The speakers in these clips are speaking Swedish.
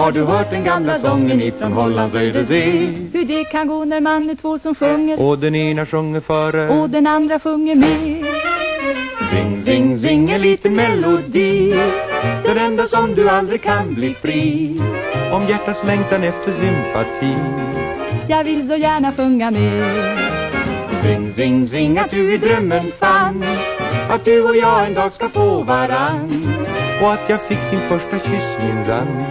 Har du hört den gamla sången ifrån Hollands ödesö? Hur det kan gå när man är två som sjunger. Och den ena sjunger före och den andra sjunger med. Zing, zing, zing, en liten melodi. Den enda som du aldrig kan bli fri. Om hjärtats längtan efter sympati. Jag vill så gärna sjunga med. Zing, zing, zing, att du i drömmen fann. Att du och jag en dag ska få varann Och att jag fick din första kyss minsann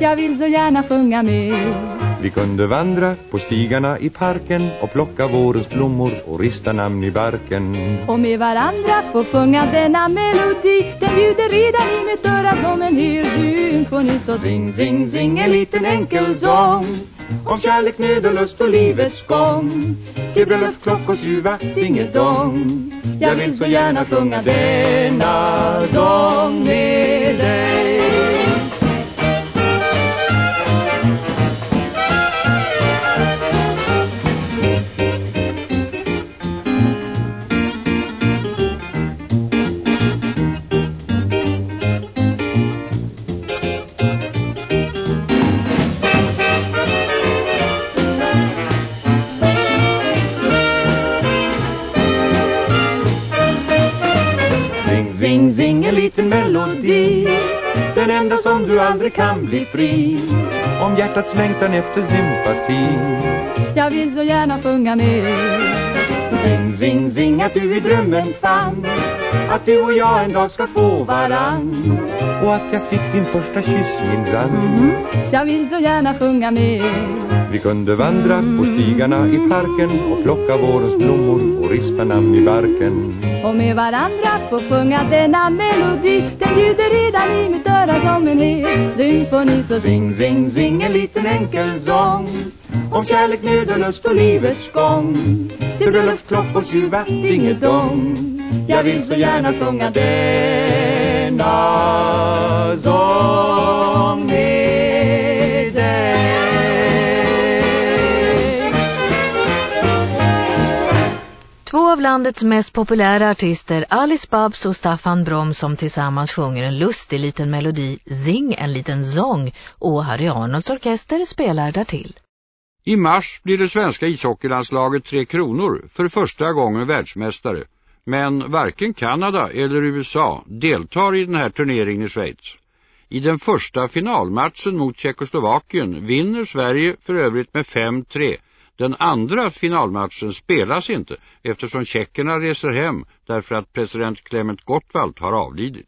Jag vill så gärna sjunga med. Vi kunde vandra på stigarna i parken Och plocka vårens blommor och rista namn i barken. Och med varandra få sjunga denna melodi. Den bjuder redan i mitt öra som en hel symfoni Så Zing, zing, zing, en liten enkel sång. Om kärlek, nöd och lust och livets gång. Till bröllopsklockors ljuva dingedong Jag vill så gärna sjunga denna sång Zing, zing, zing, en liten melodi. Den enda som du aldrig kan bli fri. Om hjärtats längtan efter sympati. Jag vill så gärna sjunga med. Zing, zing, zing, att du i drömmen fann Att du och jag en dag ska få varann. Och att jag fick din första kyss minsann Mhm. Jag vill så gärna sjunga med Vi kunde vandra på stigarna i parken Och plocka vårens blommor och rista namn i barken. Och med varandra få sjunga denna melodi Den ljuder redan i mitt öra som en hel symfoni Så Zing, zing, zing, en liten enkel sång Om kärlek, nöd och lust och livets gång. Till bröllopsklockors ljuva dingedong Jag vill så gärna sjunga denna landets mest populära artister, Alice Babs och Staffan Brom som tillsammans sjunger en lustig liten melodi, Zing en liten sång och Harry Arnolds orkester spelar därtill. I mars blir det svenska ishockeylandslaget Tre Kronor för första gången världsmästare. Men varken Kanada eller USA deltar i den här turneringen i Schweiz. I den första finalmatchen mot Tjeckoslovakien vinner Sverige för övrigt med 5-3. Den andra finalmatchen spelas inte eftersom tjeckerna reser hem därför att president Clement Gottwald har avlidit.